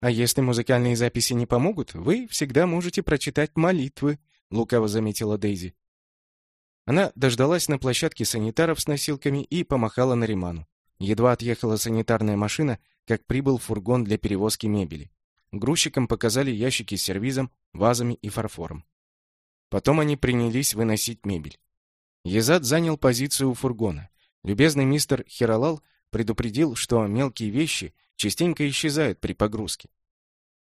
А если музыкальные записи не помогут, вы всегда можете прочитать молитвы, лукаво заметила Дейзи. Она дождалась на площадке санитаров с носилками и помахала Нариману. Едва отъехала санитарная машина, как прибыл фургон для перевозки мебели. Грузчикам показали ящики с сервизом, вазами и фарфором. Потом они принялись выносить мебель. Езад занял позицию у фургона. Любезный мистер Хиралал предупредил, что мелкие вещи частенько исчезают при погрузке.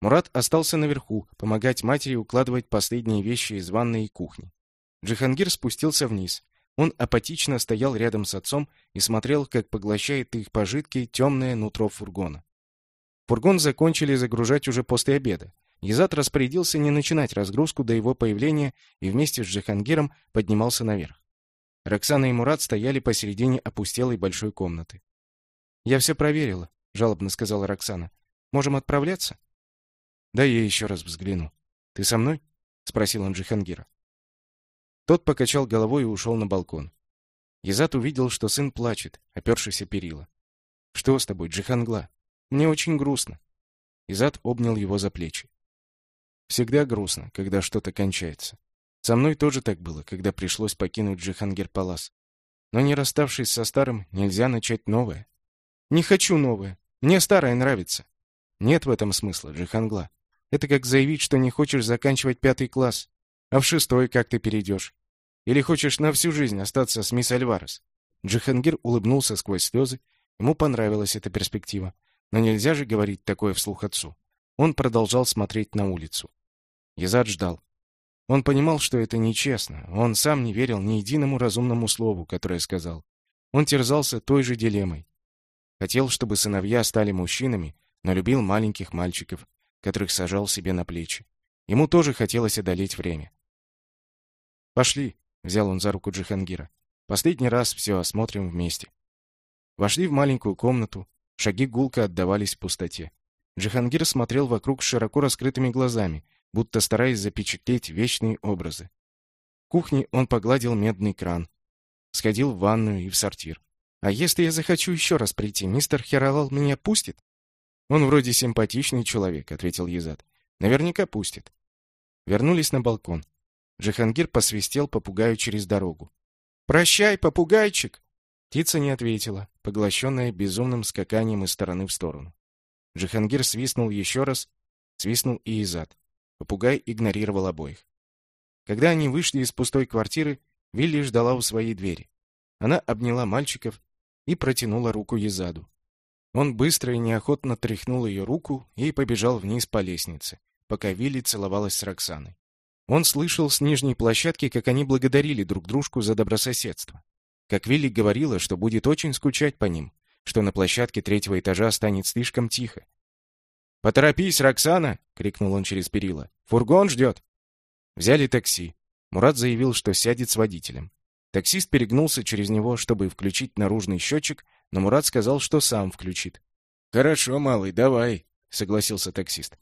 Мурат остался наверху, помогать матери укладывать последние вещи из ванной и кухни. Джихангир спустился вниз. Он апатично стоял рядом с отцом и смотрел, как поглощает их пожитки темное нутро фургона. Фургон закончили загружать уже после обеда. Езат распорядился не начинать разгрузку до его появления и вместе с Джихангиром поднимался наверх. Роксана и Мурат стояли посередине опустелой большой комнаты. «Я все проверила», — жалобно сказала Роксана. «Можем отправляться?» «Да я еще раз взгляну. Ты со мной?» — спросил он Джихангира. Тот покачал головой и ушел на балкон. Езат увидел, что сын плачет, опершись о перила. «Что с тобой, Джихангла? Мне очень грустно». Изат обнял его за плечи. «Всегда грустно, когда что-то кончается. Со мной тоже так было, когда пришлось покинуть Джихангир-Палас. Но не расставшись со старым, нельзя начать новое. Не хочу новое. Мне старое нравится. Нет в этом смысла, Джихангла. Это как заявить, что не хочешь заканчивать пятый класс. А в шестой как ты перейдешь? Или хочешь на всю жизнь остаться с мисс Альварес?» Джихангир улыбнулся сквозь слезы. Ему понравилась эта перспектива. Но нельзя же говорить такое вслух отцу. Он продолжал смотреть на улицу. Язад ждал. Он понимал, что это нечестно. Он сам не верил ни единому разумному слову, которое сказал. Он терзался той же дилеммой. Хотел, чтобы сыновья стали мужчинами, но любил маленьких мальчиков, которых сажал себе на плечи. Ему тоже хотелось одолеть время. «Пошли», — взял он за руку Джихангира. «Последний раз все осмотрим вместе». Вошли в маленькую комнату, шаги гулко отдавались в пустоте. Джихангир смотрел вокруг широко раскрытыми глазами, будто стараясь запечатлеть вечные образы. В кухне он погладил медный кран, сходил в ванную и в сортир. «А если я захочу еще раз прийти, мистер Хералал меня пустит?» «Он вроде симпатичный человек», — ответил Езад. «Наверняка пустит». Вернулись на балкон. Джихангир посвистел попугаю через дорогу. «Прощай, попугайчик!» Птица не ответила, поглощенная безумным скаканием из стороны в сторону. Джихангир свистнул еще раз, свистнул и Изад. Попугай игнорировал обоих. Когда они вышли из пустой квартиры, Вилли ждала у своей двери. Она обняла мальчиков и протянула руку Изаду. Он быстро и неохотно тряхнул ее руку и побежал вниз по лестнице, пока Вилли целовалась с Роксаной. Он слышал с нижней площадки, как они благодарили друг дружку за добрососедство. Как Вилли говорила, что будет очень скучать по ним, что на площадке третьего этажа станет слишком тихо. «Поторопись, Роксана!» — крикнул он через перила. «Фургон ждет!» Взяли такси. Мурат заявил, что сядет с водителем. Таксист перегнулся через него, чтобы включить наружный счетчик, но Мурат сказал, что сам включит. «Хорошо, малый, давай», — согласился таксист.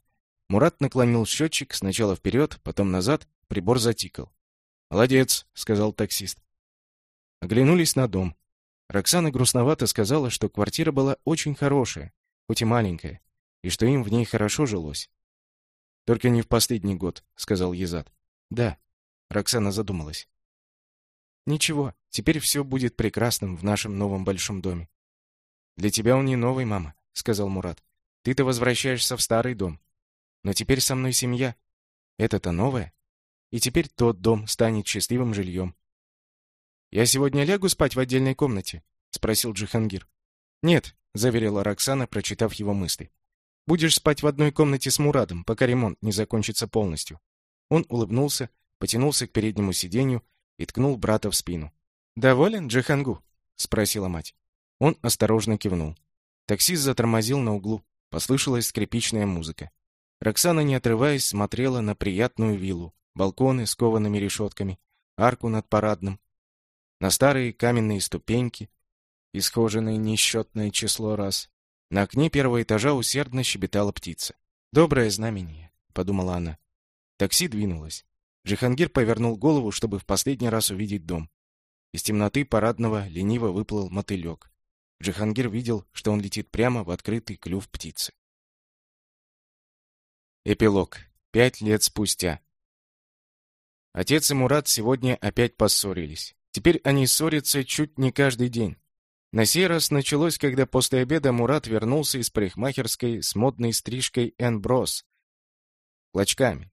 Мурат наклонил счетчик сначала вперед, потом назад, прибор затикал. «Молодец», — сказал таксист. Оглянулись на дом. Роксана грустновато сказала, что квартира была очень хорошая, хоть и маленькая, и что им в ней хорошо жилось. «Только не в последний год», — сказал Езад. «Да», — Роксана задумалась. «Ничего, теперь все будет прекрасным в нашем новом большом доме». «Для тебя он не новый, мама», — сказал Мурат. «Ты-то возвращаешься в старый дом. Но теперь со мной семья. Это-то новое. И теперь тот дом станет счастливым жильем. «Я сегодня лягу спать в отдельной комнате?» — спросил Джихангир. «Нет», — заверила Роксана, прочитав его мысли. «Будешь спать в одной комнате с Мурадом, пока ремонт не закончится полностью». Он улыбнулся, потянулся к переднему сиденью и ткнул брата в спину. «Доволен, Джихангу?» — спросила мать. Он осторожно кивнул. Таксист затормозил на углу. Послышалась скрипичная музыка. Роксана, не отрываясь, смотрела на приятную виллу, балконы с коваными решетками, арку над парадным, на старые каменные ступеньки, исхоженные несчетное число раз. На окне первого этажа усердно щебетала птица. «Доброе знамение», — подумала она. Такси двинулось. Джихангир повернул голову, чтобы в последний раз увидеть дом. Из темноты парадного лениво выплыл мотылек. Джихангир видел, что он летит прямо в открытый клюв птицы. Эпилог. Пять лет спустя. Отец и Мурат сегодня опять поссорились. Теперь они ссорятся чуть не каждый день. На сей раз началось, когда после обеда Мурат вернулся из парикмахерской с модной стрижкой Энброс. Клочками.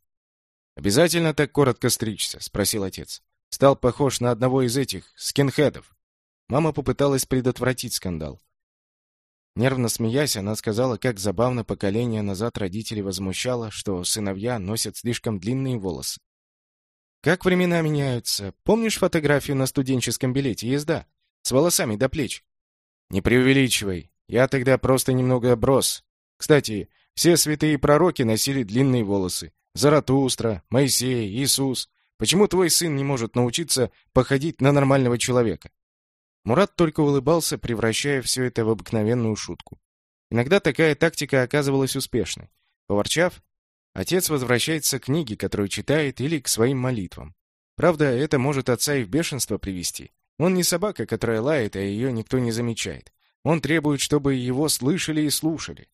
«Обязательно так коротко стричься?» — спросил отец. Стал похож на одного из этих, скинхедов. Мама попыталась предотвратить скандал. Нервно смеясь, она сказала, как забавно поколение назад родителей возмущало, что сыновья носят слишком длинные волосы. «Как времена меняются. Помнишь фотографию на студенческом билете езда? С волосами до плеч?» Не преувеличивай. Я тогда просто немного брос. Кстати, все святые пророки носили длинные волосы. Заратустра, Моисей, Иисус. Почему твой сын не может научиться походить на нормального человека? Мурат только улыбался, превращая все это в обыкновенную шутку. Иногда такая тактика оказывалась успешной. Поворчав, отец возвращается к книге, которую читает, или к своим молитвам. Правда, это может отца и в бешенство привести. Он не собака, которая лает, а ее никто не замечает. Он требует, чтобы его слышали и слушали.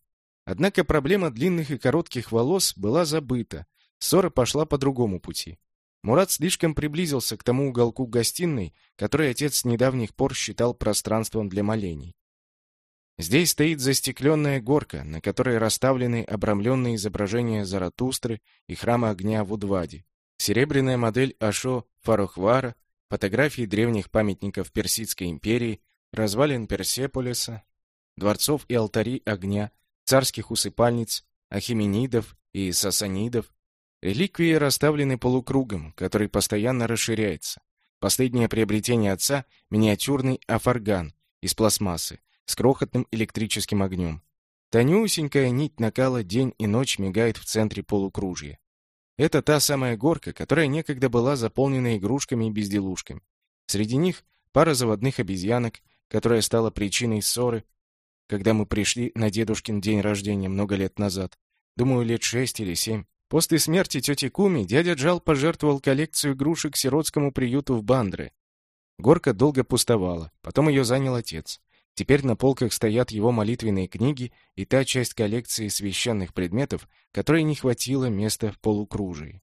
Однако проблема длинных и коротких волос была забыта. Ссора пошла по другому пути. Мурат слишком приблизился к тому уголку гостиной, который отец с недавних пор считал пространством для молений. Здесь стоит застекленная горка, на которой расставлены обрамленные изображения Заратустры и храма огня в Удваде, серебряная модель Ашо Фарухвара, фотографии древних памятников Персидской империи, развалин Персеполиса, дворцов и алтарей огня, царских усыпальниц, ахименидов и сасанидов. Реликвии расставлены полукругом, который постоянно расширяется. Последнее приобретение отца — миниатюрный афарган из пластмассы с крохотным электрическим огнем. Тонюсенькая нить накала день и ночь мигает в центре полукружья. Это та самая горка, которая некогда была заполнена игрушками и безделушками. Среди них пара заводных обезьянок, которая стала причиной ссоры, когда мы пришли на дедушкин день рождения много лет назад. Думаю, лет шесть или семь. После смерти тети Куми дядя Джал пожертвовал коллекцию игрушек сиротскому приюту в Бандре. Горка долго пустовала, потом ее занял отец. Теперь на полках стоят его молитвенные книги и та часть коллекции священных предметов, которой не хватило места в полукружии.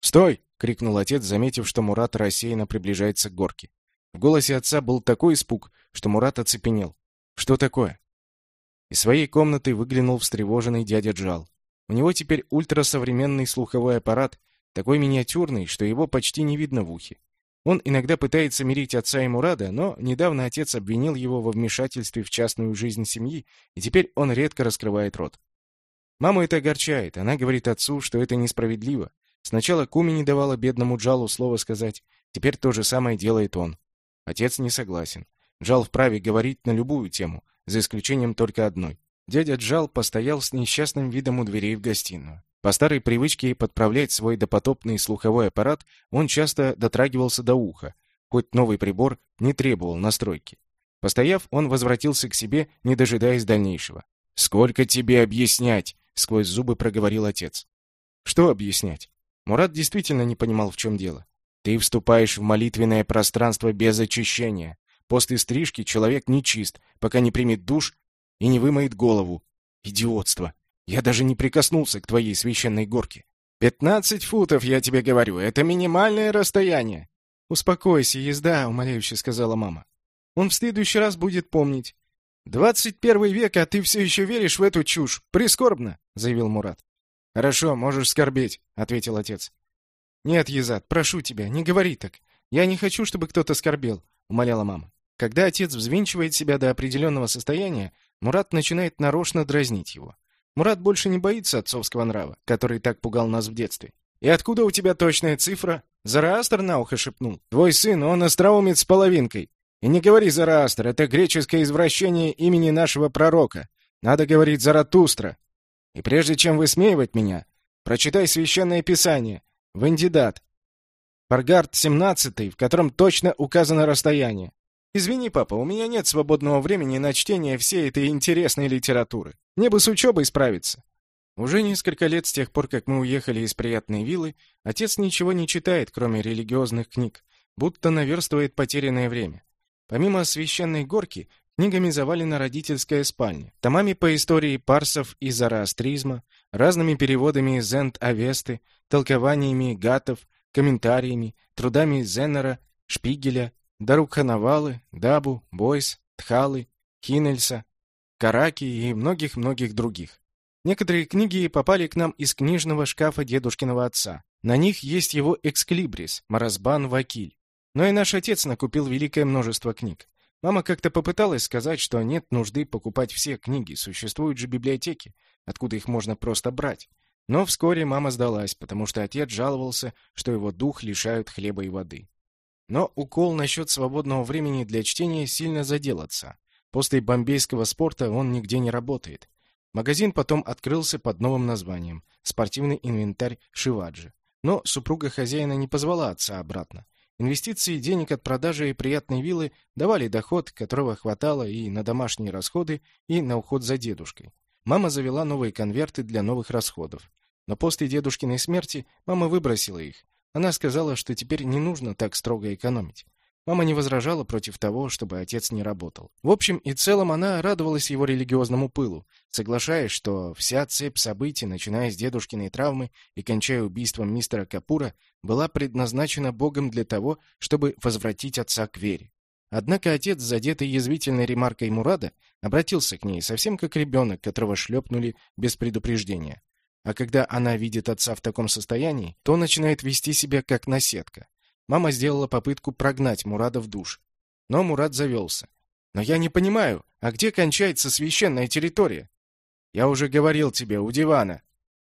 «Стой!» — крикнул отец, заметив, что Мурат рассеянно приближается к горке. В голосе отца был такой испуг, что Мурат оцепенел. «Что такое?» Из своей комнаты выглянул встревоженный дядя Джал. У него теперь ультрасовременный слуховой аппарат, такой миниатюрный, что его почти не видно в ухе. Он иногда пытается мирить отца и Мурада, но недавно отец обвинил его во вмешательстве в частную жизнь семьи, и теперь он редко раскрывает рот. Маму это огорчает, она говорит отцу, что это несправедливо. Сначала Куми не давала бедному Джалу слова сказать, теперь то же самое делает он. Отец не согласен. Джал вправе говорить на любую тему, за исключением только одной. Дядя Джал постоял с несчастным видом у дверей в гостиную. По старой привычке подправлять свой допотопный слуховой аппарат, он часто дотрагивался до уха, хоть новый прибор не требовал настройки. Постояв, он возвратился к себе, не дожидаясь дальнейшего. «Сколько тебе объяснять?» — сквозь зубы проговорил отец. «Что объяснять?» Мурат действительно не понимал, в чем дело. «Ты вступаешь в молитвенное пространство без очищения. После стрижки человек не чист, пока не примет душ и не вымоет голову. Идиотство! Я даже не прикоснулся к твоей священной горке. Пятнадцать футов, я тебе говорю, это минимальное расстояние. Успокойся, езда, умоляюще сказала мама. Он в следующий раз будет помнить. «Двадцать первый век, а ты все еще веришь в эту чушь. Прискорбно», — заявил Мурат. «Хорошо, можешь скорбеть», — ответил отец. «Нет, Езад, прошу тебя, не говори так. Я не хочу, чтобы кто-то скорбел», — умоляла мама. Когда отец взвинчивает себя до определенного состояния, Мурат начинает нарочно дразнить его. Мурат больше не боится отцовского нрава, который так пугал нас в детстве. «И откуда у тебя точная цифра?» Зараастр на ухо шепнул. «Твой сын, он остроумец с половинкой. И не говори Зараастр, это греческое извращение имени нашего пророка. Надо говорить Заратустра. И прежде чем высмеивать меня, прочитай священное писание, Вендидат, Паргард 17, в котором точно указано расстояние. Извини, папа, у меня нет свободного времени на чтение всей этой интересной литературы. Мне бы с учебой справиться. Уже несколько лет с тех пор, как мы уехали из приятной виллы, отец ничего не читает, кроме религиозных книг, будто наверстывает потерянное время. Помимо священной горки, Книгами завалена родительская спальня, томами по истории парсов и зороастризма, разными переводами Зент-Авесты, толкованиями гатов, комментариями, трудами Зеннера, Шпигеля, Дарукханавалы, Дабу, Бойс, Тхалы, Хинельса, Караки и многих-многих других. Некоторые книги попали к нам из книжного шкафа дедушкиного отца. На них есть его эксклибрис, Маразбан Вакиль. Но и наш отец накупил великое множество книг. Мама как-то попыталась сказать, что нет нужды покупать все книги, существуют же библиотеки, откуда их можно просто брать. Но вскоре мама сдалась, потому что отец жаловался, что его дух лишают хлеба и воды. Но укол насчет свободного времени для чтения сильно задел отца. После бомбейского спорта он нигде не работает. Магазин потом открылся под новым названием «Спортивный инвентарь Шиваджи». Но супруга хозяина не позвала отца обратно. Инвестиции денег от продажи приятной виллы давали доход, которого хватало и на домашние расходы, и на уход за дедушкой. Мама завела новые конверты для новых расходов. Но после дедушкиной смерти мама выбросила их. Она сказала, что теперь не нужно так строго экономить. Мама не возражала против того, чтобы отец не работал. В общем и целом она радовалась его религиозному пылу, соглашаясь, что вся цепь событий, начиная с дедушкиной травмы и кончая убийством мистера Капура, была предназначена Богом для того, чтобы возвратить отца к вере. Однако отец, задетый язвительной ремаркой Мурада, обратился к ней совсем как ребенок, которого шлепнули без предупреждения. А когда она видит отца в таком состоянии, то начинает вести себя как наседка. Мама сделала попытку прогнать Мурада в душ. Но Мурад завелся. «Но я не понимаю, а где кончается священная территория?» «Я уже говорил тебе, у дивана».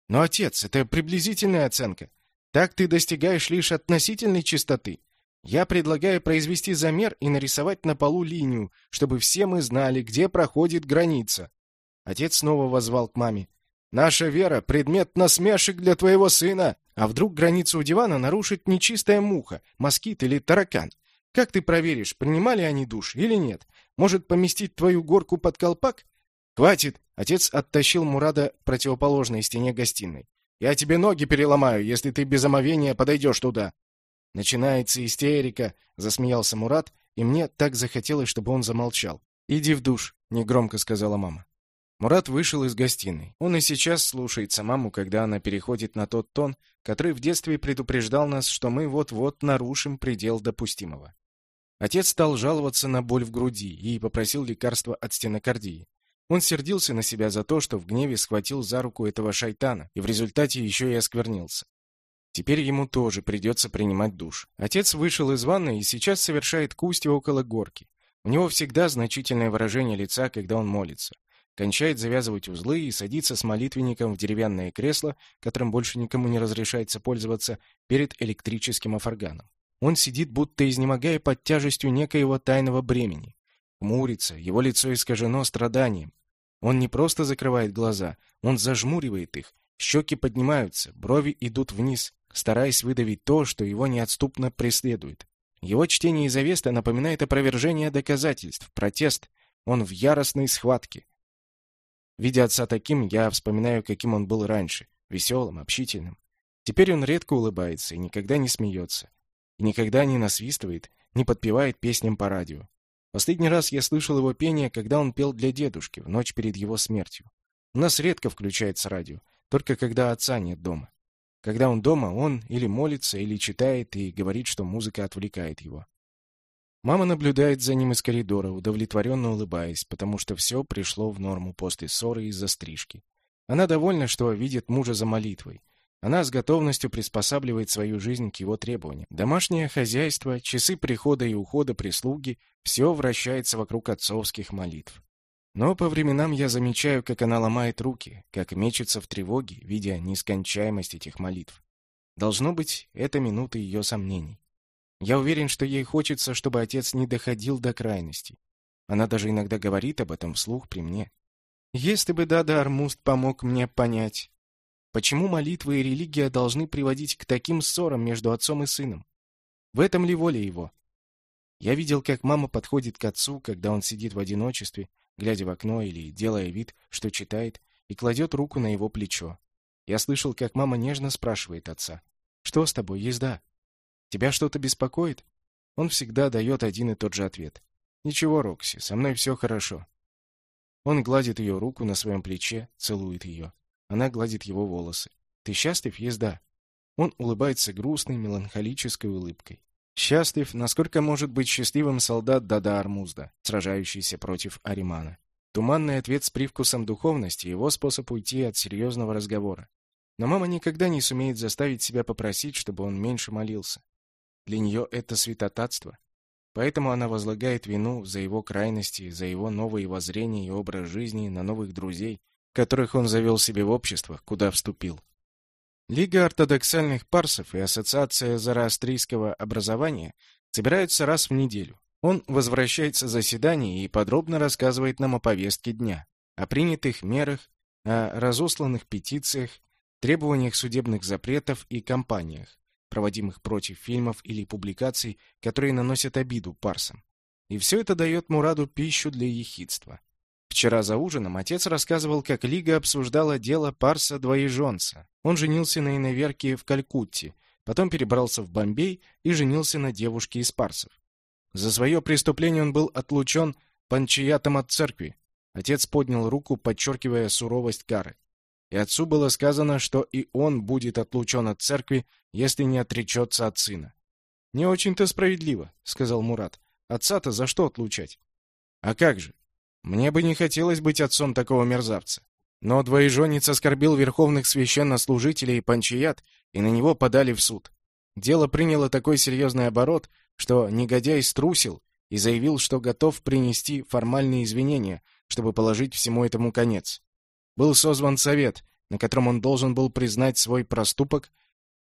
«Но, отец, это приблизительная оценка. Так ты достигаешь лишь относительной чистоты. Я предлагаю произвести замер и нарисовать на полу линию, чтобы все мы знали, где проходит граница». Отец снова возвал к маме. «Наша вера — предмет насмешек для твоего сына!» А вдруг границу у дивана нарушит нечистая муха, москит или таракан? Как ты проверишь, принимали они душ или нет? Может, поместить твою горку под колпак? Хватит! Отец оттащил Мурада к противоположной стене гостиной. Я тебе ноги переломаю, если ты без омовения подойдешь туда. Начинается истерика, засмеялся Мурат, и мне так захотелось, чтобы он замолчал. Иди в душ, негромко сказала мама. Мурат вышел из гостиной. Он и сейчас слушается маму, когда она переходит на тот тон, который в детстве предупреждал нас, что мы вот-вот нарушим предел допустимого. Отец стал жаловаться на боль в груди и попросил лекарства от стенокардии. Он сердился на себя за то, что в гневе схватил за руку этого шайтана и в результате еще и осквернился. Теперь ему тоже придется принимать душ. Отец вышел из ванной и сейчас совершает кусти около горки. У него всегда значительное выражение лица, когда он молится кончает завязывать узлы и садится с молитвенником в деревянное кресло, которым больше никому не разрешается пользоваться, перед электрическим афорганом. Он сидит, будто изнемогая под тяжестью некоего тайного бремени. Хмурится, его лицо искажено страданием. Он не просто закрывает глаза, он зажмуривает их, щеки поднимаются, брови идут вниз, стараясь выдавить то, что его неотступно преследует. Его чтение из напоминает опровержение доказательств, протест. Он в яростной схватке. Видя отца таким, я вспоминаю, каким он был раньше, веселым, общительным. Теперь он редко улыбается и никогда не смеется. И никогда не насвистывает, не подпевает песням по радио. Последний раз я слышал его пение, когда он пел для дедушки, в ночь перед его смертью. У нас редко включается радио, только когда отца нет дома. Когда он дома, он или молится, или читает и говорит, что музыка отвлекает его. Мама наблюдает за ним из коридора, удовлетворенно улыбаясь, потому что все пришло в норму после ссоры из-за стрижки. Она довольна, что видит мужа за молитвой. Она с готовностью приспосабливает свою жизнь к его требованиям. Домашнее хозяйство, часы прихода и ухода прислуги — все вращается вокруг отцовских молитв. Но по временам я замечаю, как она ломает руки, как мечется в тревоге, видя нескончаемость этих молитв. Должно быть, это минуты ее сомнений. Я уверен, что ей хочется, чтобы отец не доходил до крайности. Она даже иногда говорит об этом вслух при мне. Если бы Дада Армуст помог мне понять, почему молитва и религия должны приводить к таким ссорам между отцом и сыном? В этом ли воля его? Я видел, как мама подходит к отцу, когда он сидит в одиночестве, глядя в окно или делая вид, что читает, и кладет руку на его плечо. Я слышал, как мама нежно спрашивает отца, «Что с тобой, езда?» Тебя что-то беспокоит? Он всегда дает один и тот же ответ. Ничего, Рокси, со мной все хорошо. Он гладит ее руку на своем плече, целует ее. Она гладит его волосы. Ты счастлив, езда? Он улыбается грустной, меланхолической улыбкой. Счастлив, насколько может быть счастливым солдат Дада Армузда, сражающийся против Аримана. Туманный ответ с привкусом духовности — его способ уйти от серьезного разговора. Но мама никогда не сумеет заставить себя попросить, чтобы он меньше молился. Для нее это святотатство. Поэтому она возлагает вину за его крайности, за его новые воззрения и образ жизни на новых друзей, которых он завел себе в обществах, куда вступил. Лига ортодоксальных парсов и Ассоциация зороастрийского образования собираются раз в неделю. Он возвращается с заседания и подробно рассказывает нам о повестке дня, о принятых мерах, о разосланных петициях, требованиях судебных запретов и кампаниях, проводимых против фильмов или публикаций, которые наносят обиду парсам. И все это дает Мураду пищу для ехидства. Вчера за ужином отец рассказывал, как Лига обсуждала дело Парса Двоеженца. Он женился на иноверке в Калькутте, потом перебрался в Бомбей и женился на девушке из Парсов. За свое преступление он был отлучен панчиятом от церкви. Отец поднял руку, подчеркивая суровость кары. И отцу было сказано, что и он будет отлучен от церкви, если не отречется от сына. «Не очень-то справедливо», — сказал Мурат. «Отца-то за что отлучать?» «А как же? Мне бы не хотелось быть отцом такого мерзавца. Но двоеженец оскорбил верховных священнослужителей и панчият, и на него подали в суд. Дело приняло такой серьезный оборот, что негодяй струсил и заявил, что готов принести формальные извинения, чтобы положить всему этому конец. Был созван совет, на котором он должен был признать свой проступок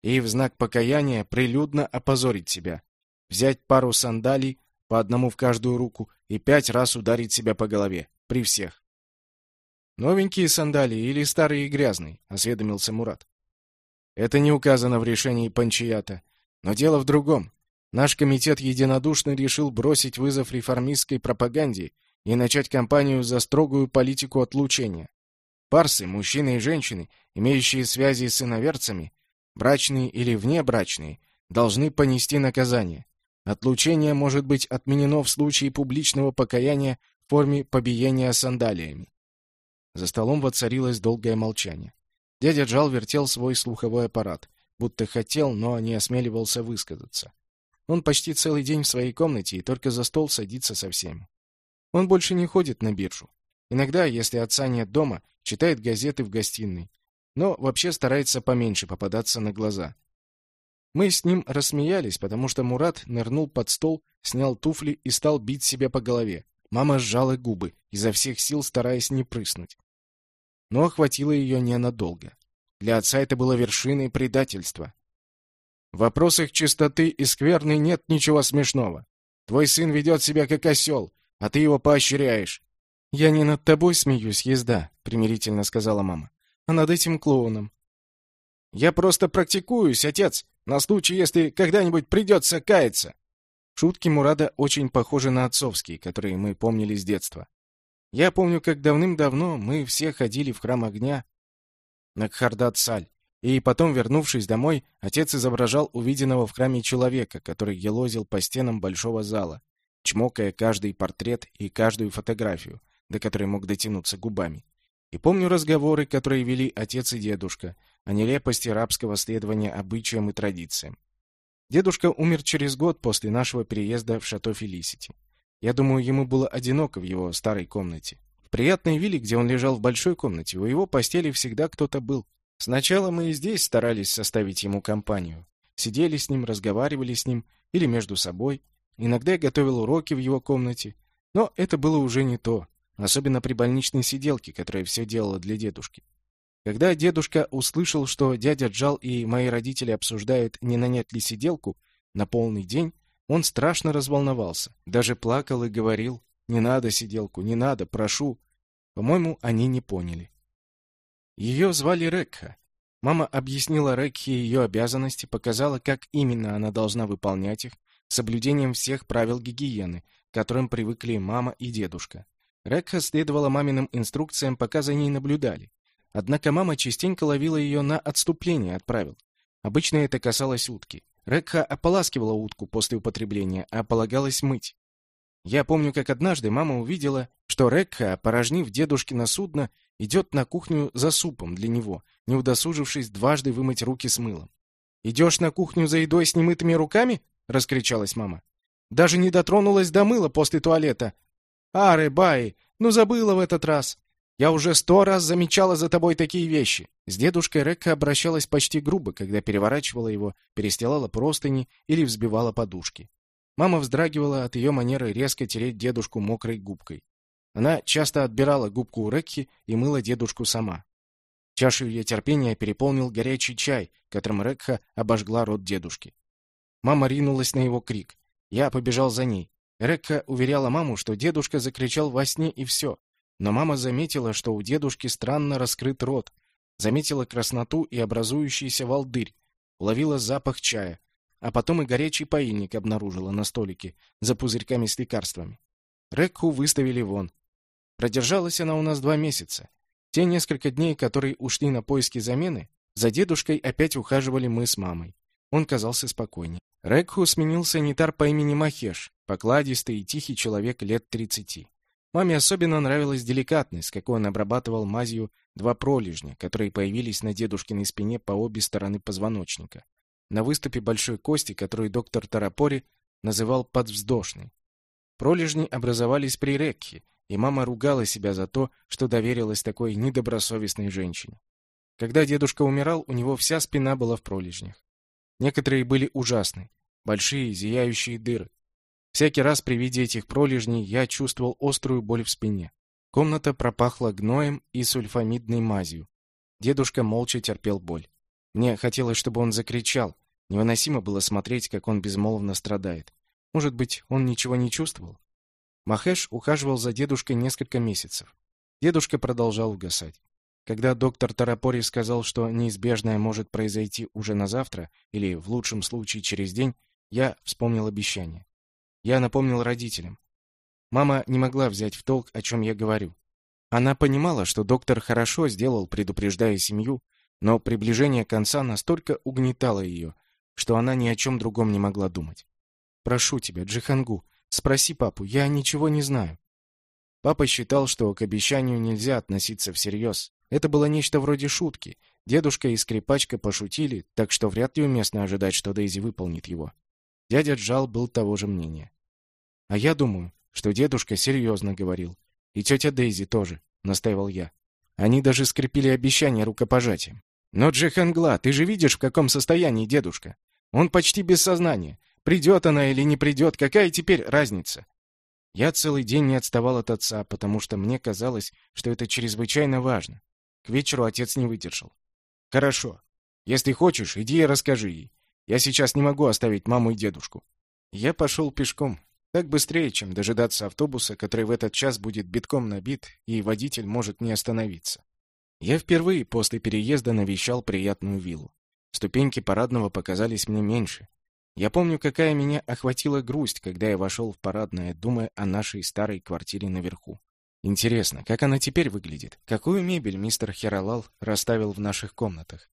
и в знак покаяния прилюдно опозорить себя, взять пару сандалий, по одному в каждую руку, и пять раз ударить себя по голове, при всех. «Новенькие сандалии или старые и грязные?» — осведомился Мурат. «Это не указано в решении Панчията. Но дело в другом. Наш комитет единодушно решил бросить вызов реформистской пропаганде и начать кампанию за строгую политику отлучения. Парсы, мужчины и женщины, имеющие связи с иноверцами, брачные или внебрачные, должны понести наказание. Отлучение может быть отменено в случае публичного покаяния в форме побиения сандалиями. За столом воцарилось долгое молчание. Дядя Джал вертел свой слуховой аппарат, будто хотел, но не осмеливался высказаться. Он почти целый день в своей комнате и только за стол садится со всеми. Он больше не ходит на биржу. Иногда, если отца нет дома, читает газеты в гостиной, но вообще старается поменьше попадаться на глаза. Мы с ним рассмеялись, потому что Мурат нырнул под стол, снял туфли и стал бить себя по голове. Мама сжала губы, изо всех сил стараясь не прыснуть. Но охватило ее ненадолго. Для отца это было вершиной предательства. В вопросах чистоты и скверны нет ничего смешного. Твой сын ведет себя как осел, а ты его поощряешь. «Я не над тобой смеюсь, езда», — примирительно сказала мама, — «а над этим клоуном». «Я просто практикуюсь, отец, на случай, если когда-нибудь придется каяться». Шутки Мурада очень похожи на отцовские, которые мы помнили с детства. Я помню, как давным-давно мы все ходили в храм огня на Кхардат-Саль, и потом, вернувшись домой, отец изображал увиденного в храме человека, который елозил по стенам большого зала, чмокая каждый портрет и каждую фотографию, до которой мог дотянуться губами. И помню разговоры, которые вели отец и дедушка, о нелепости рабского следования обычаям и традициям. Дедушка умер через год после нашего переезда в шато Фелисити. Я думаю, ему было одиноко в его старой комнате. В приятной вилле, где он лежал в большой комнате, у его постели всегда кто-то был. Сначала мы и здесь старались составить ему компанию. Сидели с ним, разговаривали с ним или между собой. Иногда я готовил уроки в его комнате. Но это было уже не то. Особенно при больничной сиделке, которая все делала для дедушки. Когда дедушка услышал, что дядя Джал и мои родители обсуждают, не нанять ли сиделку на полный день, он страшно разволновался. Даже плакал и говорил, «Не надо сиделку, не надо, прошу». По-моему, они не поняли. Ее звали Рекха. Мама объяснила Рекхе ее обязанности, показала, как именно она должна выполнять их, соблюдением всех правил гигиены, к которым привыкли мама и дедушка. Рекха следовала маминым инструкциям, пока за ней наблюдали. Однако мама частенько ловила ее на отступление от правил. Обычно это касалось утки. Рекха ополаскивала утку после употребления, а полагалось мыть. Я помню, как однажды мама увидела, что Рекха, опорожнив дедушкино судно, идет на кухню за супом для него, не удосужившись дважды вымыть руки с мылом. «Идешь на кухню за едой с немытыми руками?» — раскричалась мама. «Даже не дотронулась до мыла после туалета. Ары, бай, ну забыла в этот раз. Я уже сто раз замечала за тобой такие вещи». С дедушкой Рекка обращалась почти грубо, когда переворачивала его, перестилала простыни или взбивала подушки. Мама вздрагивала от ее манеры резко тереть дедушку мокрой губкой. Она часто отбирала губку у Рекки и мыла дедушку сама. Чашу ее терпения переполнил горячий чай, которым Рекха обожгла рот дедушки. Мама ринулась на его крик. Я побежал за ней. Рекха уверяла маму, что дедушка закричал во сне и все. Но мама заметила, что у дедушки странно раскрыт рот, заметила красноту и образующийся волдырь, уловила запах чая, а потом и горячий паильник обнаружила на столике за пузырьками с лекарствами. Рекху выставили вон. Продержалась она у нас два месяца. Те несколько дней, которые ушли на поиски замены, за дедушкой опять ухаживали мы с мамой. Он казался спокойнее. Рекху сменил санитар по имени Махеш, покладистый и тихий человек лет тридцати. Маме особенно нравилась деликатность, какой он обрабатывал мазью два пролежня, которые появились на дедушкиной спине по обе стороны позвоночника. На выступе большой кости, которую доктор Тарапори называл подвздошной. Пролежни образовались при Рекхе, и мама ругала себя за то, что доверилась такой недобросовестной женщине. Когда дедушка умирал, у него вся спина была в пролежнях. Некоторые были ужасны, большие зияющие дыры. Всякий раз при виде этих пролежней я чувствовал острую боль в спине. Комната пропахла гноем и сульфамидной мазью. Дедушка молча терпел боль. Мне хотелось, чтобы он закричал. Невыносимо было смотреть, как он безмолвно страдает. Может быть, он ничего не чувствовал? Махеш ухаживал за дедушкой несколько месяцев. Дедушка продолжал угасать. Когда доктор Тарапори сказал, что неизбежное может произойти уже на завтра или в лучшем случае через день, я вспомнил обещание. Я напомнил родителям. Мама не могла взять в толк, о чем я говорю. Она понимала, что доктор хорошо сделал, предупреждая семью, но приближение конца настолько угнетало ее, что она ни о чем другом не могла думать. «Прошу тебя, Джихангу, Спроси папу, я ничего не знаю. Папа считал, что к обещанию нельзя относиться всерьез. Это было нечто вроде шутки. Дедушка и скрипачка пошутили, так что вряд ли уместно ожидать, что Дейзи выполнит его. Дядя Джал был того же мнения. А я думаю, что дедушка серьезно говорил. И тетя Дейзи тоже, настаивал я. Они даже скрепили обещание рукопожатием. Но Джихангла, ты же видишь, в каком состоянии дедушка. Он почти без сознания. Придет она или не придет, какая теперь разница? Я целый день не отставал от отца, потому что мне казалось, что это чрезвычайно важно. К вечеру отец не выдержал. «Хорошо. Если хочешь, иди и расскажи ей. Я сейчас не могу оставить маму и дедушку». Я пошел пешком. Так быстрее, чем дожидаться автобуса, который в этот час будет битком набит, и водитель может не остановиться. Я впервые после переезда навещал приятную виллу. Ступеньки парадного показались мне меньше, я помню, какая меня охватила грусть, когда я вошел в парадное, думая о нашей старой квартире наверху. Интересно, как она теперь выглядит? Какую мебель мистер Хералал расставил в наших комнатах?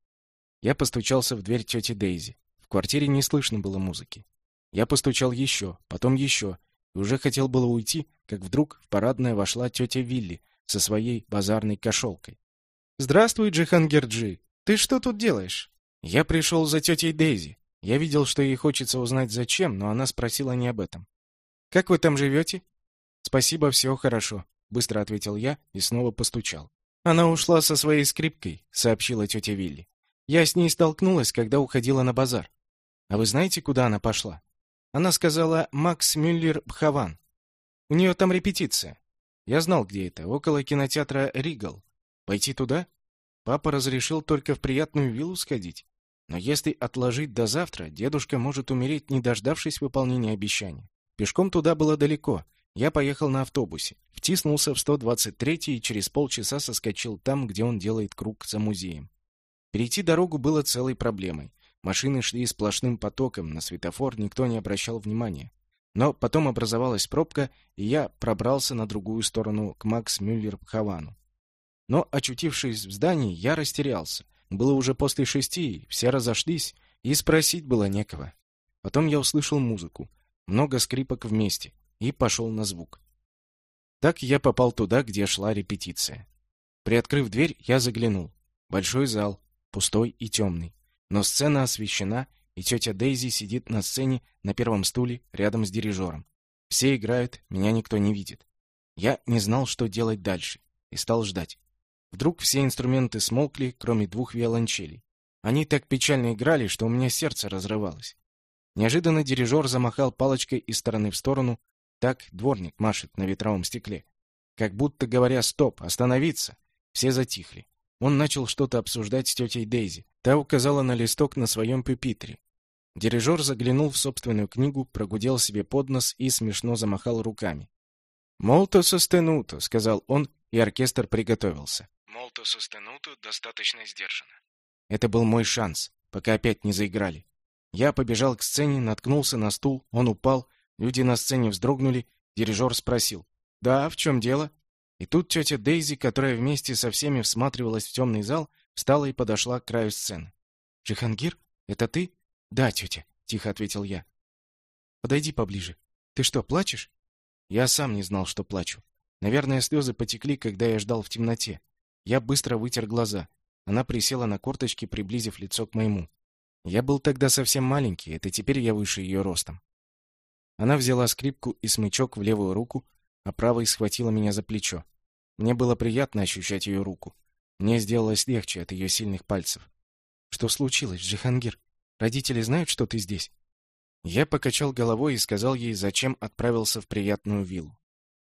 Я постучался в дверь тети Дейзи. В квартире не слышно было музыки. Я постучал еще, потом еще, и уже хотел было уйти, как вдруг в парадное вошла тетя Вилли со своей базарной кошелкой. «Здравствуй, Джихангерджи! Ты что тут делаешь?» «Я пришел за тетей Дейзи. Я видел, что ей хочется узнать зачем, но она спросила не об этом. «Как вы там живете?» «Спасибо, все хорошо», — быстро ответил я и снова постучал. «Она ушла со своей скрипкой», — сообщила тетя Вилли. «Я с ней столкнулась, когда уходила на базар. А вы знаете, куда она пошла?» Она сказала «Макс Мюллер Бхаван». У нее там репетиция. Я знал, где это, около кинотеатра «Ригал». Пойти туда? Папа разрешил только в приятную виллу сходить. Но если отложить до завтра, дедушка может умереть, не дождавшись выполнения обещания. Пешком туда было далеко. Я поехал на автобусе, втиснулся в 123 и через полчаса соскочил там, где он делает круг за музеем. Перейти дорогу было целой проблемой. Машины шли сплошным потоком, на светофор никто не обращал внимания. Но потом образовалась пробка, и я пробрался на другую сторону к Макс Мюллер Хавану. Но, очутившись в здании, я растерялся. Было уже после шести, все разошлись, и спросить было некого. Потом я услышал музыку. Много скрипок вместе. и пошел на звук. Так я попал туда, где шла репетиция. Приоткрыв дверь, я заглянул. Большой зал, пустой и темный. Но сцена освещена, и тетя Дейзи сидит на сцене на первом стуле рядом с дирижером. Все играют, меня никто не видит. Я не знал, что делать дальше, и стал ждать. Вдруг все инструменты смолкли, кроме двух виолончелей. Они так печально играли, что у меня сердце разрывалось. Неожиданно дирижер замахал палочкой из стороны в сторону, так дворник машет на ветровом стекле. Как будто говоря «стоп, остановиться!» Все затихли. Он начал что-то обсуждать с тетей Дейзи. Та указала на листок на своем пюпитре. Дирижер заглянул в собственную книгу, прогудел себе под нос и смешно замахал руками. «Молто состенуто», — сказал он, и оркестр приготовился. «Молто состенуто» достаточно сдержанно. Это был мой шанс, пока опять не заиграли. Я побежал к сцене, наткнулся на стул, он упал, люди на сцене вздрогнули, дирижер спросил. «Да, в чем дело?» И тут тетя Дейзи, которая вместе со всеми всматривалась в темный зал, встала и подошла к краю сцены. «Джихангир, это ты?» «Да, тетя», — тихо ответил я. «Подойди поближе. Ты что, плачешь?» Я сам не знал, что плачу. Наверное, слезы потекли, когда я ждал в темноте. Я быстро вытер глаза. Она присела на корточки, приблизив лицо к моему. Я был тогда совсем маленький, это теперь я выше ее ростом. Она взяла скрипку и смычок в левую руку, а правой схватила меня за плечо. Мне было приятно ощущать ее руку. Мне сделалось легче от ее сильных пальцев. Что случилось, Джихангир? Родители знают, что ты здесь? Я покачал головой и сказал ей, зачем отправился в приятную виллу.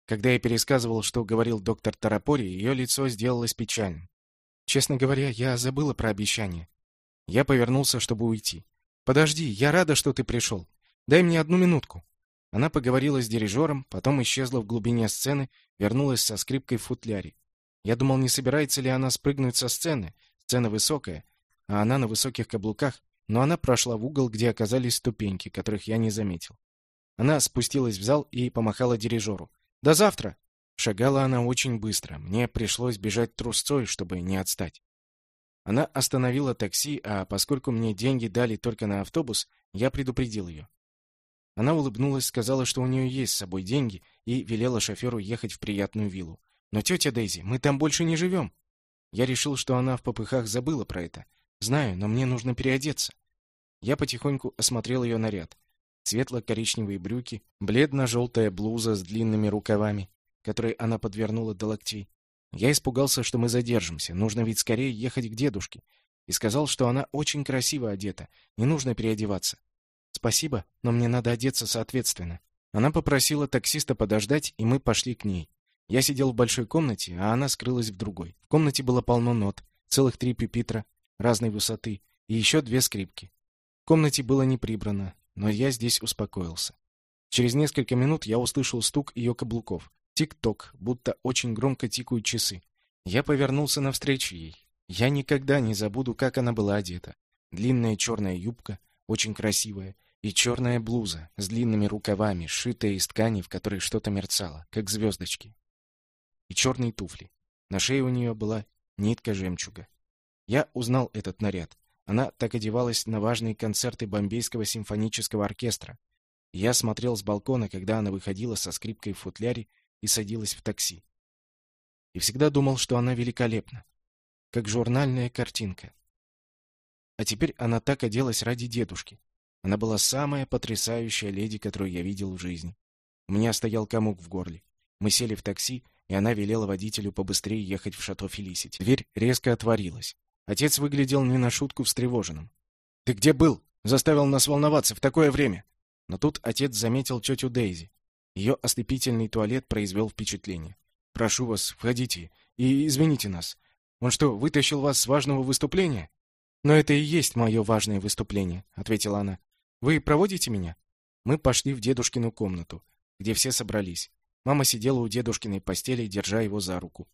Когда я пересказывал, что говорил доктор Тарапори, ее лицо сделалось печальным. Честно говоря, я забыла про обещание. Я повернулся, чтобы уйти. «Подожди, я рада, что ты пришел. Дай мне одну минутку». Она поговорила с дирижером, потом исчезла в глубине сцены, вернулась со скрипкой в футляре. Я думал, не собирается ли она спрыгнуть со сцены. Сцена высокая, а она на высоких каблуках, но она прошла в угол, где оказались ступеньки, которых я не заметил. Она спустилась в зал и помахала дирижеру. «До завтра!» Шагала она очень быстро. Мне пришлось бежать трусцой, чтобы не отстать. Она остановила такси, а поскольку мне деньги дали только на автобус, я предупредил ее. Она улыбнулась, сказала, что у нее есть с собой деньги, и велела шоферу ехать в приятную виллу. «Но, тетя Дейзи, мы там больше не живем!» Я решил, что она в попыхах забыла про это. «Знаю, но мне нужно переодеться». Я потихоньку осмотрел ее наряд. Светло-коричневые брюки, бледно-желтая блуза с длинными рукавами, которые она подвернула до локтей, я испугался, что мы задержимся, нужно ведь скорее ехать к дедушке, и сказал, что она очень красиво одета, не нужно переодеваться. Спасибо, но мне надо одеться соответственно. Она попросила таксиста подождать, и мы пошли к ней. Я сидел в большой комнате, а она скрылась в другой. В комнате было полно нот, целых три пюпитра разной высоты и еще две скрипки. В комнате было не прибрано, но я здесь успокоился. Через несколько минут я услышал стук ее каблуков. Тик-ток, будто очень громко тикают часы. Я повернулся навстречу ей. Я никогда не забуду, как она была одета. Длинная черная юбка, очень красивая, и черная блуза с длинными рукавами, сшитая из ткани, в которой что-то мерцало, как звездочки. И черные туфли. На шее у нее была нитка жемчуга. Я узнал этот наряд. Она так одевалась на важные концерты Бомбейского симфонического оркестра. Я смотрел с балкона, когда она выходила со скрипкой в футляре и садилась в такси. И всегда думал, что она великолепна, как журнальная картинка. А теперь она так оделась ради дедушки. Она была самая потрясающая леди, которую я видел в жизни. У меня стоял комок в горле. Мы сели в такси, и она велела водителю побыстрее ехать в шато Фелисити. Дверь резко отворилась. Отец выглядел не на шутку встревоженным. «Ты где был? Заставил нас волноваться в такое время!» Но тут отец заметил тетю Дейзи. Ее ослепительный туалет произвел впечатление. «Прошу вас, входите и извините нас. Он что, вытащил вас с важного выступления?» «Но это и есть мое важное выступление», — ответила она. «Вы проводите меня?» Мы пошли в дедушкину комнату, где все собрались. Мама сидела у дедушкиной постели, держа его за руку.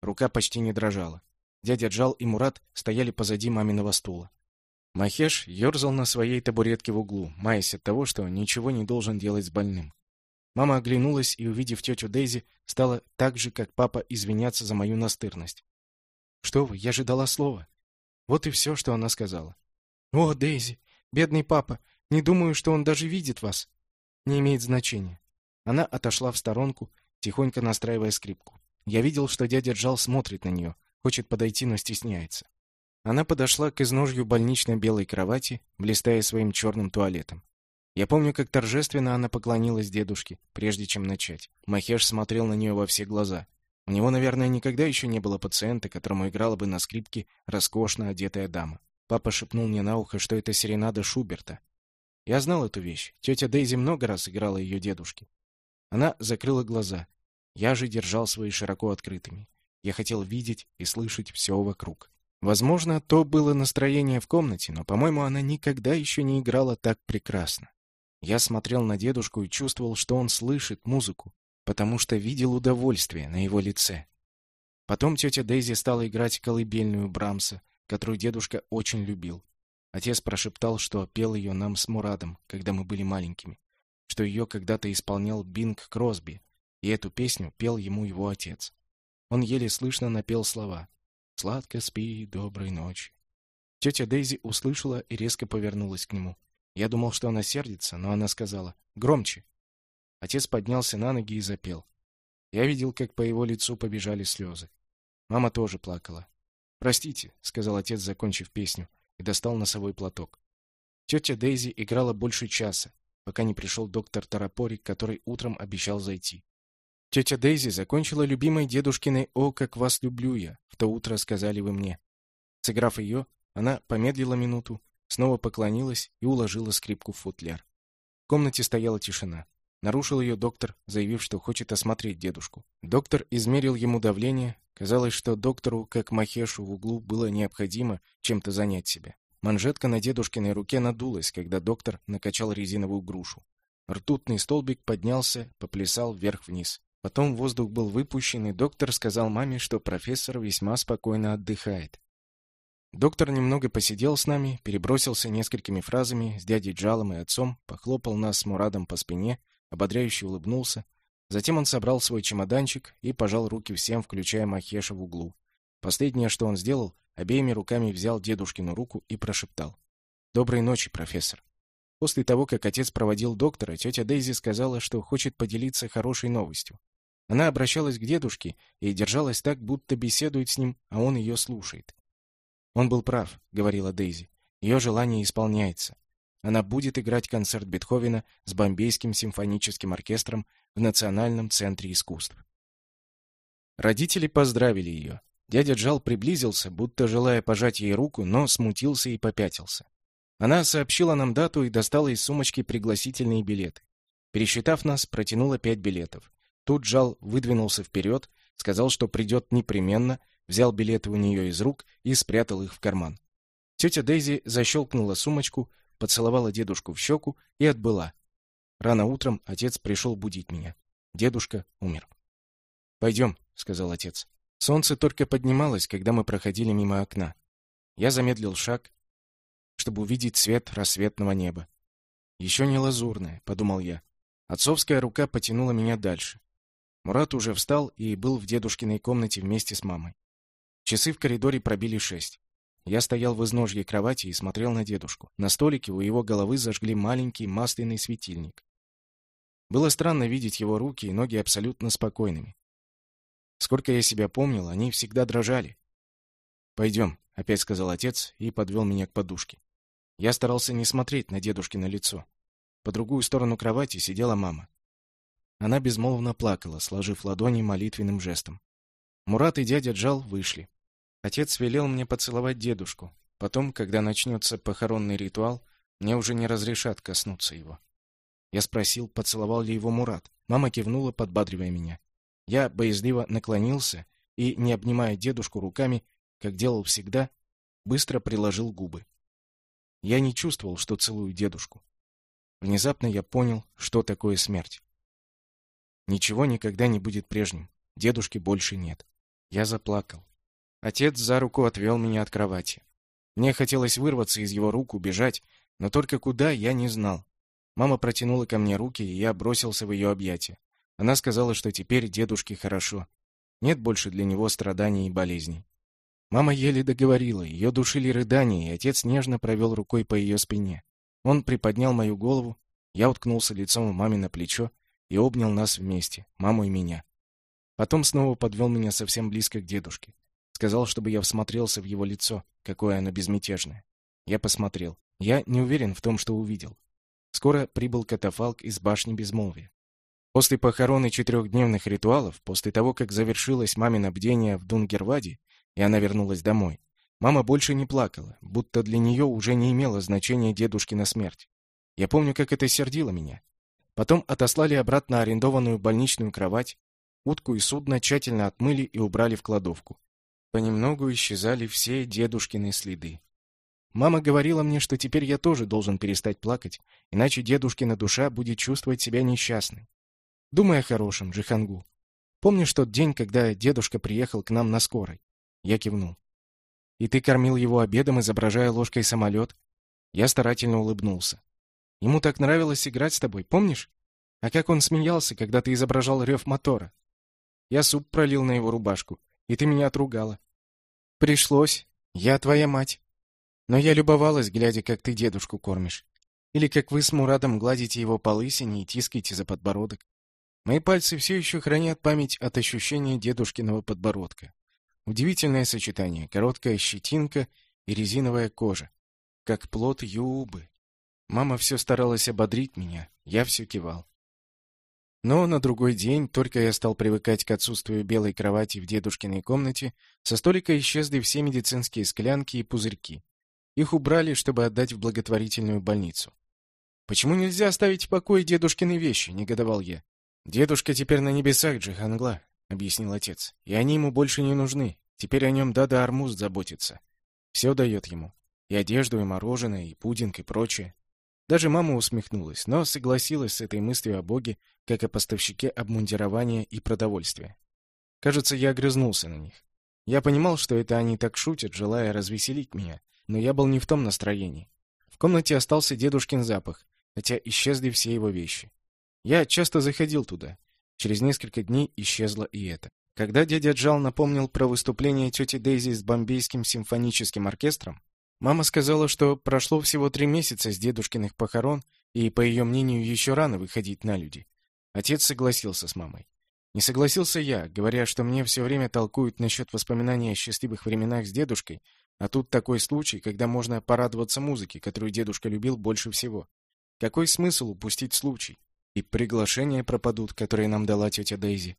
Рука почти не дрожала. Дядя Джал и Мурат стояли позади маминого стула. Махеш ерзал на своей табуретке в углу, маясь от того, что ничего не должен делать с больным. Мама оглянулась и, увидев тетю Дейзи, стала так же, как папа, извиняться за мою настырность. «Что вы, я же дала слово». Вот и все, что она сказала. «О, Дейзи, бедный папа, не думаю, что он даже видит вас». «Не имеет значения». Она отошла в сторонку, тихонько настраивая скрипку. Я видел, что дядя Джал смотрит на нее, хочет подойти, но стесняется. Она подошла к изножью больничной белой кровати, блистая своим черным туалетом. Я помню, как торжественно она поклонилась дедушке, прежде чем начать. Махеш смотрел на нее во все глаза. У него, наверное, никогда еще не было пациента, которому играла бы на скрипке роскошно одетая дама. Папа шепнул мне на ухо, что это серенада Шуберта. Я знал эту вещь. Тетя Дейзи много раз играла ее дедушке. Она закрыла глаза. Я же держал свои широко открытыми. Я хотел видеть и слышать все вокруг. Возможно, то было настроение в комнате, но, по-моему, она никогда еще не играла так прекрасно. Я смотрел на дедушку и чувствовал, что он слышит музыку, потому что видел удовольствие на его лице. Потом тетя Дейзи стала играть колыбельную Брамса, которую дедушка очень любил. Отец прошептал, что пел ее нам с Мурадом, когда мы были маленькими, что ее когда-то исполнял Бинг Кросби, и эту песню пел ему его отец. Он еле слышно напел слова «Сладко спи, доброй ночи». Тетя Дейзи услышала и резко повернулась к нему. Я думал, что она сердится, но она сказала «Громче». Отец поднялся на ноги и запел. Я видел, как по его лицу побежали слезы. Мама тоже плакала. «Простите», — сказал отец, закончив песню, и достал носовой платок. Тетя Дейзи играла больше часа, пока не пришел доктор Тарапорик, который утром обещал зайти. Тетя Дейзи закончила любимой дедушкиной «О, как вас люблю я», в то утро сказали вы мне. Сыграв ее, она помедлила минуту, снова поклонилась и уложила скрипку в футляр. В комнате стояла тишина. Нарушил ее доктор, заявив, что хочет осмотреть дедушку. Доктор измерил ему давление. Казалось, что доктору, как Махешу в углу, было необходимо чем-то занять себя. Манжетка на дедушкиной руке надулась, когда доктор накачал резиновую грушу. Ртутный столбик поднялся, поплясал вверх-вниз. Потом воздух был выпущен, и доктор сказал маме, что профессор весьма спокойно отдыхает. Доктор немного посидел с нами, перебросился несколькими фразами с дядей Джалом и отцом, похлопал нас с Мурадом по спине, ободряюще улыбнулся. Затем он собрал свой чемоданчик и пожал руки всем, включая Махеша в углу. Последнее, что он сделал, обеими руками взял дедушкину руку и прошептал. «Доброй ночи, профессор». После того, как отец проводил доктора, тетя Дейзи сказала, что хочет поделиться хорошей новостью. Она обращалась к дедушке и держалась так, будто беседует с ним, а он ее слушает. «Он был прав», — говорила Дейзи. «Ее желание исполняется. Она будет играть концерт Бетховена с Бомбейским симфоническим оркестром в Национальном центре искусств». Родители поздравили ее. Дядя Джал приблизился, будто желая пожать ей руку, но смутился и попятился. Она сообщила нам дату и достала из сумочки пригласительные билеты. Пересчитав нас, протянула пять билетов. Тут Джал выдвинулся вперед, сказал, что придет непременно, взял билеты у нее из рук и спрятал их в карман. Тетя Дейзи защелкнула сумочку, поцеловала дедушку в щеку и отбыла. Рано утром отец пришел будить меня. Дедушка умер. «Пойдем», — сказал отец. Солнце только поднималось, когда мы проходили мимо окна. Я замедлил шаг, чтобы увидеть свет рассветного неба. «Еще не лазурное», — подумал я. Отцовская рука потянула меня дальше. Мурат уже встал и был в дедушкиной комнате вместе с мамой. Часы в коридоре пробили шесть. Я стоял в изножье кровати и смотрел на дедушку. На столике у его головы зажгли маленький масляный светильник. Было странно видеть его руки и ноги абсолютно спокойными. Сколько я себя помнил, они всегда дрожали. «Пойдем», — опять сказал отец и подвел меня к подушке. Я старался не смотреть на дедушкино лицо. По другую сторону кровати сидела мама. Она безмолвно плакала, сложив ладони молитвенным жестом. Мурат и дядя Джал вышли. Отец велел мне поцеловать дедушку. Потом, когда начнется похоронный ритуал, мне уже не разрешат коснуться его. Я спросил, поцеловал ли его Мурат. Мама кивнула, подбадривая меня. Я боязливо наклонился и, не обнимая дедушку руками, как делал всегда, быстро приложил губы. Я не чувствовал, что целую дедушку. Внезапно я понял, что такое смерть. Ничего никогда не будет прежним. Дедушки больше нет. Я заплакал. Отец за руку отвел меня от кровати. Мне хотелось вырваться из его рук, убежать, но только куда, я не знал. Мама протянула ко мне руки, и я бросился в ее объятия. Она сказала, что теперь дедушке хорошо. Нет больше для него страданий и болезней. Мама еле договорила, ее душили рыдания, и отец нежно провел рукой по ее спине. Он приподнял мою голову, я уткнулся лицом в маме на плечо и обнял нас вместе, маму и меня. Потом снова подвел меня совсем близко к дедушке. Сказал, чтобы я всмотрелся в его лицо, какое оно безмятежное. Я посмотрел. Я не уверен в том, что увидел. Скоро прибыл катафалк из башни Безмолвия. После похорон и четырехдневных ритуалов, после того, как завершилось мамино бдение в Дунгерваде, и она вернулась домой, мама больше не плакала, будто для нее уже не имело значения дедушкина смерть. Я помню, как это сердило меня. Потом отослали обратно арендованную больничную кровать, утку и судно тщательно отмыли и убрали в кладовку. Понемногу исчезали все дедушкины следы. Мама говорила мне, что теперь я тоже должен перестать плакать, иначе дедушкина душа будет чувствовать себя несчастной. Думай о хорошем, Джихангу. Помнишь тот день, когда дедушка приехал к нам на скорой? Я кивнул. И ты кормил его обедом, изображая ложкой самолет? Я старательно улыбнулся. Ему так нравилось играть с тобой, помнишь? А как он смеялся, когда ты изображал рев мотора? Я суп пролил на его рубашку, и ты меня отругала. Пришлось. Я твоя мать. Но я любовалась, глядя, как ты дедушку кормишь. Или как вы с Мурадом гладите его по лысине и тискаете за подбородок. Мои пальцы все еще хранят память от ощущения дедушкиного подбородка. Удивительное сочетание: короткая щетинка и резиновая кожа, как плод юбы. Мама все старалась ободрить меня, я все кивал. Но на другой день, только я стал привыкать к отсутствию белой кровати в дедушкиной комнате, со столика исчезли все медицинские склянки и пузырьки. Их убрали, чтобы отдать в благотворительную больницу. «Почему нельзя оставить в покое дедушкины вещи?» — негодовал я. «Дедушка теперь на небесах, Джихангла», — объяснил отец. «И они ему больше не нужны. Теперь о нем Дада Армуз заботится. Все дает ему. И одежду, и мороженое, и пудинг, и прочее. Даже мама усмехнулась, но согласилась с этой мыслью о Боге, как о поставщике обмундирования и продовольствия. Кажется, я огрызнулся на них. Я понимал, что это они так шутят, желая развеселить меня, но я был не в том настроении. В комнате остался дедушкин запах, хотя исчезли все его вещи. Я часто заходил туда. Через несколько дней исчезло и это. Когда дядя Джал напомнил про выступление тети Дейзи с бомбейским симфоническим оркестром, мама сказала, что прошло всего три месяца с дедушкиных похорон, и, по ее мнению, еще рано выходить на люди. Отец согласился с мамой. Не согласился я, говоря, что мне все время толкуют насчет воспоминаний о счастливых временах с дедушкой, а тут такой случай, когда можно порадоваться музыке, которую дедушка любил больше всего. Какой смысл упустить случай? И приглашения пропадут, которые нам дала тетя Дейзи.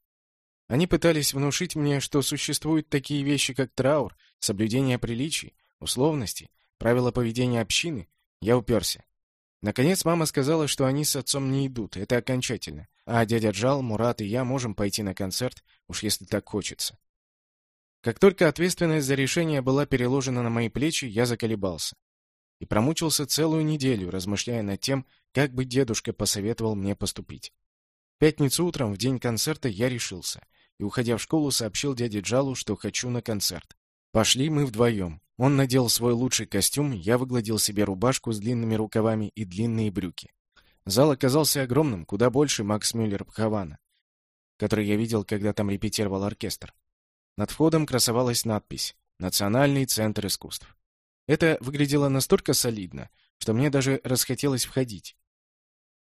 Они пытались внушить мне, что существуют такие вещи, как траур, соблюдение приличий, условности, правила поведения общины. Я уперся. Наконец мама сказала, что они с отцом не идут, это окончательно. А дядя Джал, Мурат и я можем пойти на концерт, уж если так хочется. Как только ответственность за решение была переложена на мои плечи, я заколебался. И промучился целую неделю, размышляя над тем, как бы дедушка посоветовал мне поступить. В пятницу утром, в день концерта, я решился. И, уходя в школу, сообщил дяде Джалу, что хочу на концерт. Пошли мы вдвоем. Он надел свой лучший костюм, я выгладил себе рубашку с длинными рукавами и длинные брюки. Зал оказался огромным, куда больше Макс Мюллер Пхавана, который я видел, когда там репетировал оркестр. Над входом красовалась надпись «Национальный центр искусств». Это выглядело настолько солидно, что мне даже расхотелось входить.